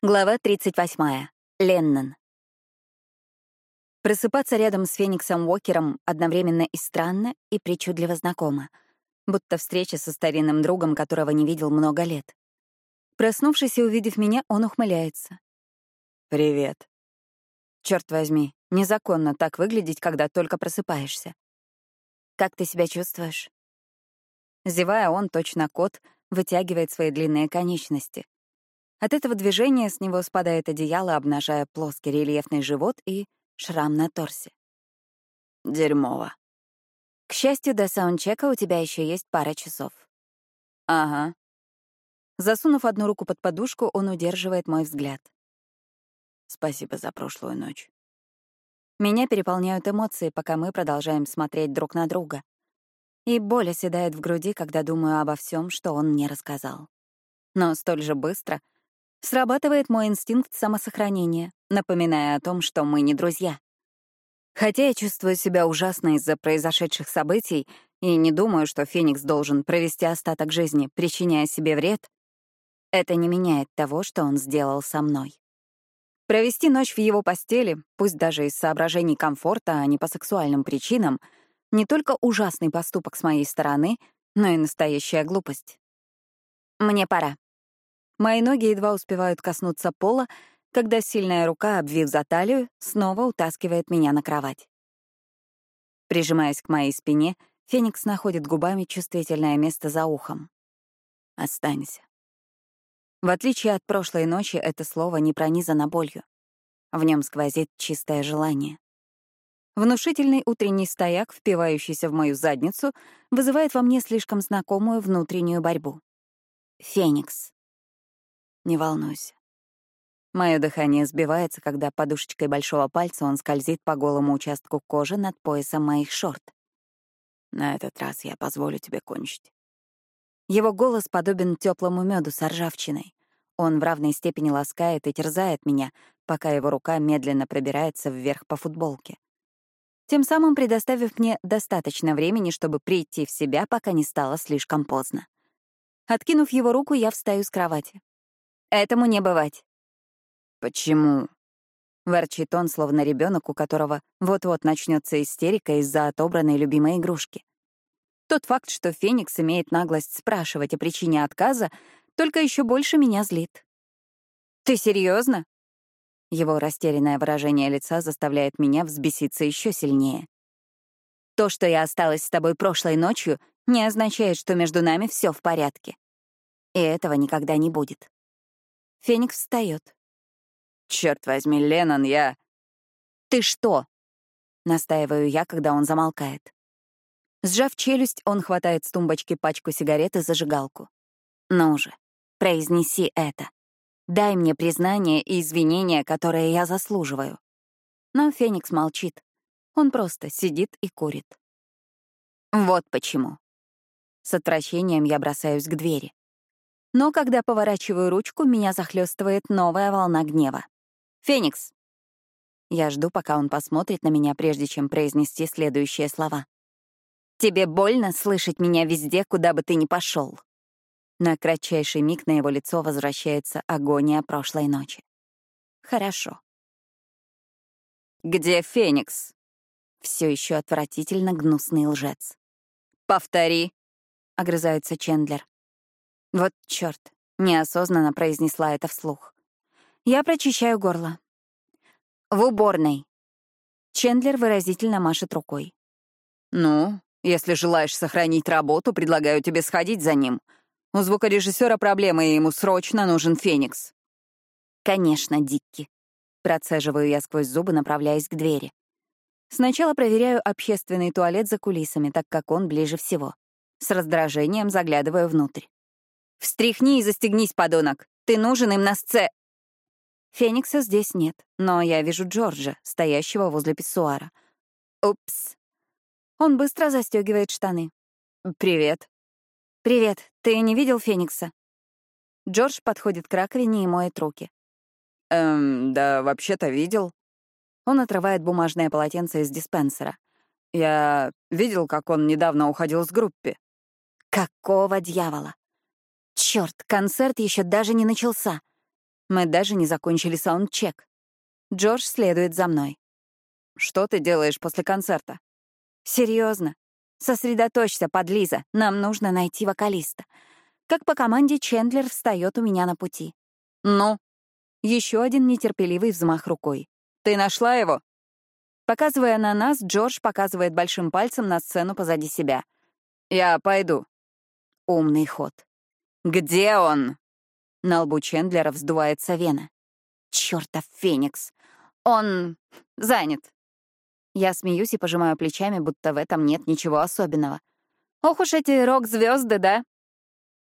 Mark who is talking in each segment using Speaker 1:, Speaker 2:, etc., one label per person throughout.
Speaker 1: Глава 38. Леннон. Просыпаться рядом с Фениксом Уокером одновременно и странно, и причудливо знакомо, будто встреча со старинным другом, которого не видел много лет. Проснувшись и увидев меня, он ухмыляется.
Speaker 2: «Привет».
Speaker 1: Черт возьми, незаконно так выглядеть, когда только просыпаешься. «Как ты себя чувствуешь?» Зевая, он, точно кот, вытягивает свои длинные конечности — от этого движения с него спадает одеяло, обнажая плоский рельефный живот и шрам на торсе.
Speaker 2: Дерьмово.
Speaker 1: К счастью, до саундчека у тебя еще есть пара часов.
Speaker 2: Ага.
Speaker 1: Засунув одну руку под подушку, он удерживает мой взгляд.
Speaker 2: Спасибо за прошлую ночь.
Speaker 1: Меня переполняют эмоции, пока мы продолжаем смотреть друг на друга. И боль оседает в груди, когда думаю обо всем, что он мне рассказал. Но столь же быстро — Срабатывает мой инстинкт самосохранения, напоминая о том, что мы не друзья. Хотя я чувствую себя ужасно из-за произошедших событий и не думаю, что Феникс должен провести остаток жизни, причиняя себе вред, это не меняет того, что он сделал со мной. Провести ночь в его постели, пусть даже из соображений комфорта, а не по сексуальным причинам, не только ужасный поступок с моей стороны, но и настоящая глупость. Мне пора. Мои ноги едва успевают коснуться пола, когда сильная рука, обвив за талию, снова утаскивает меня на кровать. Прижимаясь к моей спине, Феникс находит губами чувствительное место за ухом. «Останься». В отличие от прошлой ночи, это слово не пронизано болью. В нем сквозит чистое желание. Внушительный утренний стояк, впивающийся в мою задницу, вызывает во мне слишком знакомую внутреннюю борьбу. Феникс. Не волнуйся. Мое дыхание сбивается, когда подушечкой большого пальца он скользит по голому участку кожи над поясом моих шорт. На этот раз я позволю тебе кончить. Его голос подобен теплому меду с ржавчиной. Он в равной степени ласкает и терзает меня, пока его рука медленно пробирается вверх по футболке. Тем самым предоставив мне достаточно времени, чтобы прийти в себя, пока не стало слишком поздно. Откинув его руку, я встаю с кровати. Этому не бывать.
Speaker 2: Почему?
Speaker 1: Ворчит он, словно ребенок, у которого вот-вот начнется истерика из-за отобранной любимой игрушки. Тот факт, что Феникс имеет наглость спрашивать о причине отказа, только еще больше меня злит. Ты серьезно? Его растерянное выражение лица заставляет меня взбеситься еще сильнее. То, что я осталась с тобой прошлой ночью, не означает, что между нами все в порядке. И этого никогда не будет. Феникс встает.
Speaker 2: Черт возьми, Леннон, я...
Speaker 1: Ты что? Настаиваю я, когда он замолкает. Сжав челюсть, он хватает с тумбочки пачку сигарет и зажигалку. Ну же, произнеси это. Дай мне признание и извинения, которые я заслуживаю. Но Феникс молчит. Он просто сидит и курит. Вот почему. С отвращением я бросаюсь к двери. Но когда поворачиваю ручку, меня захлестывает новая волна гнева. «Феникс!» Я жду, пока он посмотрит на меня, прежде чем произнести следующие слова. «Тебе больно слышать меня везде, куда бы ты ни пошел. На кратчайший миг на его лицо возвращается агония прошлой ночи. «Хорошо».
Speaker 2: «Где Феникс?»
Speaker 1: Все еще отвратительно гнусный лжец.
Speaker 2: «Повтори», —
Speaker 1: огрызается Чендлер. Вот чёрт, неосознанно произнесла это вслух. Я прочищаю горло. В уборной. Чендлер выразительно машет рукой.
Speaker 2: «Ну, если желаешь сохранить работу, предлагаю тебе сходить за ним. У звукорежиссера проблемы, и ему срочно нужен Феникс».
Speaker 1: «Конечно, Дикки». Процеживаю я сквозь зубы, направляясь к двери. Сначала проверяю общественный туалет за кулисами, так как он ближе всего. С раздражением заглядываю внутрь. «Встряхни и застегнись, подонок! Ты нужен им на сце...» Феникса здесь нет, но я вижу Джорджа, стоящего возле писсуара. Упс. Он быстро застегивает штаны.
Speaker 2: «Привет».
Speaker 1: «Привет. Ты не видел Феникса?» Джордж подходит к раковине и моет руки.
Speaker 2: «Эм, да, вообще-то видел».
Speaker 1: Он отрывает бумажное полотенце из диспенсера.
Speaker 2: «Я видел, как он недавно уходил с группы».
Speaker 1: «Какого дьявола? Черт, концерт еще даже не начался. Мы даже не закончили саундчек. Джордж следует за мной.
Speaker 2: Что ты делаешь после концерта?
Speaker 1: Серьезно. Сосредоточься, подлиза. Нам нужно найти вокалиста. Как по команде Чендлер встает у меня на пути.
Speaker 2: Ну?
Speaker 1: Еще один нетерпеливый взмах рукой.
Speaker 2: Ты нашла его?
Speaker 1: Показывая на нас, Джордж показывает большим пальцем на сцену позади себя.
Speaker 2: Я пойду.
Speaker 1: Умный ход.
Speaker 2: Где он?
Speaker 1: На лбу Чендлера вздувается вена. Чёртов Феникс. Он занят. Я смеюсь и пожимаю плечами, будто в этом нет ничего особенного. Ох уж эти рок звезды да?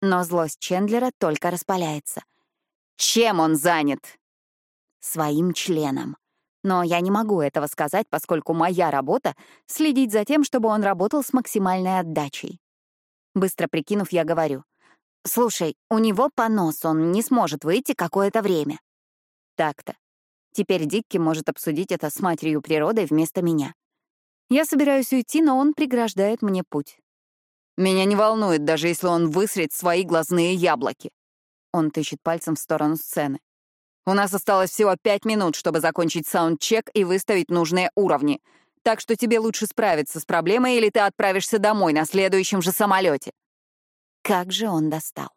Speaker 1: Но злость Чендлера только распаляется.
Speaker 2: Чем он занят?
Speaker 1: Своим членом. Но я не могу этого сказать, поскольку моя работа — следить за тем, чтобы он работал с максимальной отдачей. Быстро прикинув, я говорю. «Слушай, у него понос, он не сможет выйти какое-то время». Так-то. Теперь Дикки может обсудить это с матерью природой вместо меня. Я собираюсь уйти, но он преграждает мне путь.
Speaker 2: Меня не волнует, даже если он высрет свои глазные яблоки.
Speaker 1: Он тыщет пальцем в сторону сцены.
Speaker 2: У нас осталось всего пять минут, чтобы закончить саундчек и выставить нужные уровни. Так что тебе лучше справиться с проблемой, или ты отправишься домой на следующем же самолете.
Speaker 1: Как же он достал.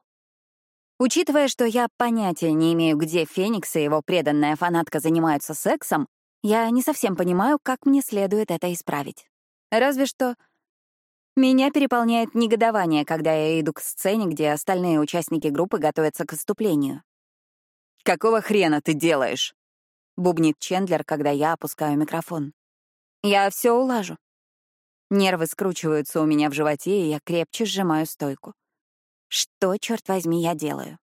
Speaker 1: Учитывая, что я понятия не имею, где Феникс и его преданная фанатка занимаются сексом, я не совсем понимаю, как мне следует это исправить. Разве что меня переполняет негодование, когда я иду к сцене, где остальные участники группы готовятся к выступлению.
Speaker 2: «Какого хрена ты делаешь?»
Speaker 1: — бубнит Чендлер, когда я опускаю микрофон. «Я все улажу». Нервы скручиваются у меня в животе, и я крепче сжимаю стойку. Что, черт возьми, я делаю?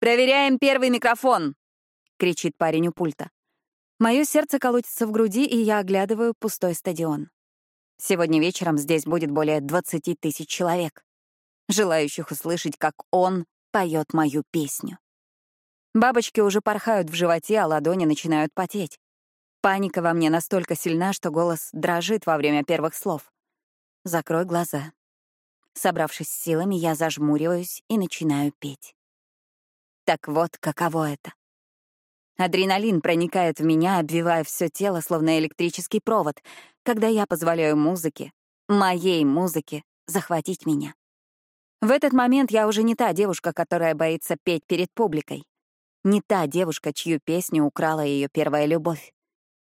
Speaker 2: «Проверяем первый микрофон!»
Speaker 1: — кричит парень у пульта. Мое сердце колотится в груди, и я оглядываю пустой стадион. Сегодня вечером здесь будет более 20 тысяч человек, желающих услышать, как он поет мою песню. Бабочки уже порхают в животе, а ладони начинают потеть. Паника во мне настолько сильна, что голос дрожит во время первых слов. Закрой глаза. Собравшись с силами, я зажмуриваюсь и начинаю петь. Так вот, каково это. Адреналин проникает в меня, обвивая все тело, словно электрический провод, когда я позволяю музыке, моей музыке, захватить меня. В этот момент я уже не та девушка, которая боится петь перед публикой. Не та девушка, чью песню украла ее первая любовь.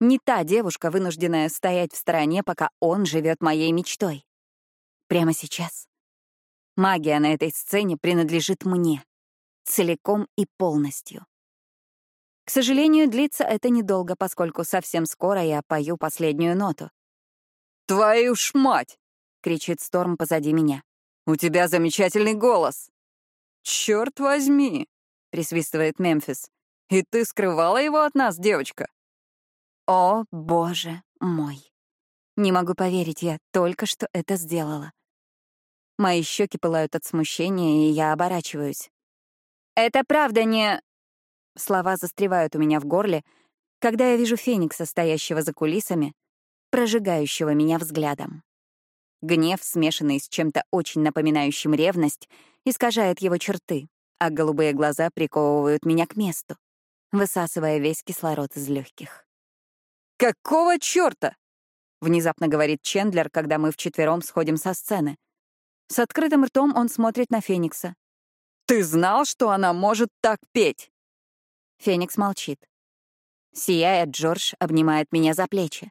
Speaker 1: Не та девушка, вынужденная стоять в стороне, пока он живет моей мечтой. Прямо сейчас. Магия на этой сцене принадлежит мне. Целиком и полностью. К сожалению, длится это недолго, поскольку совсем скоро я пою последнюю ноту.
Speaker 2: «Твою ж мать!»
Speaker 1: — кричит Сторм позади меня.
Speaker 2: «У тебя замечательный голос!» «Черт возьми!» — присвистывает Мемфис. «И ты скрывала его от нас, девочка?»
Speaker 1: О, боже мой. Не могу поверить, я только что это сделала. Мои щеки пылают от смущения, и я оборачиваюсь. «Это правда не...» Слова застревают у меня в горле, когда я вижу Феникса, стоящего за кулисами, прожигающего меня взглядом. Гнев, смешанный с чем-то очень напоминающим ревность, искажает его черты, а голубые глаза приковывают меня к месту, высасывая весь кислород из легких.
Speaker 2: «Какого черта?»
Speaker 1: — внезапно говорит Чендлер, когда мы вчетвером сходим со сцены. С открытым ртом он смотрит на Феникса.
Speaker 2: «Ты знал, что она может так петь?»
Speaker 1: Феникс молчит. Сияя, Джордж обнимает меня за плечи.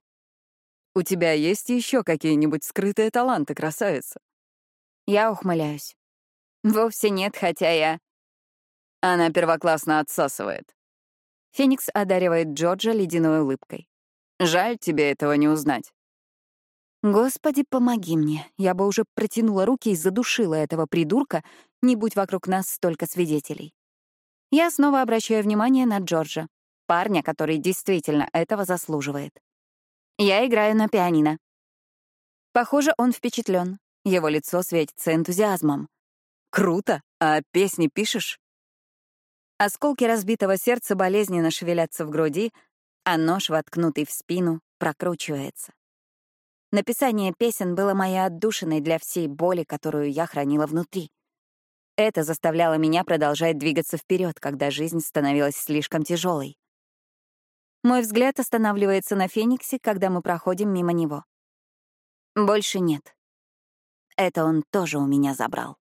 Speaker 2: «У тебя есть еще какие-нибудь скрытые таланты, красавица?»
Speaker 1: Я ухмыляюсь. Вовсе нет, хотя я...
Speaker 2: Она первоклассно отсасывает.
Speaker 1: Феникс одаривает Джорджа ледяной улыбкой.
Speaker 2: Жаль тебе этого не узнать.
Speaker 1: Господи, помоги мне. Я бы уже протянула руки и задушила этого придурка, не будь вокруг нас столько свидетелей. Я снова обращаю внимание на Джорджа, парня, который действительно этого заслуживает. Я играю на пианино. Похоже, он впечатлен. Его лицо светится энтузиазмом.
Speaker 2: Круто. А песни пишешь?
Speaker 1: Осколки разбитого сердца болезненно шевелятся в груди, а нож, воткнутый в спину, прокручивается. Написание песен было моей отдушиной для всей боли, которую я хранила внутри. Это заставляло меня продолжать двигаться вперед, когда жизнь становилась слишком тяжелой. Мой взгляд останавливается на Фениксе, когда мы проходим мимо него. Больше нет. Это он тоже у меня забрал.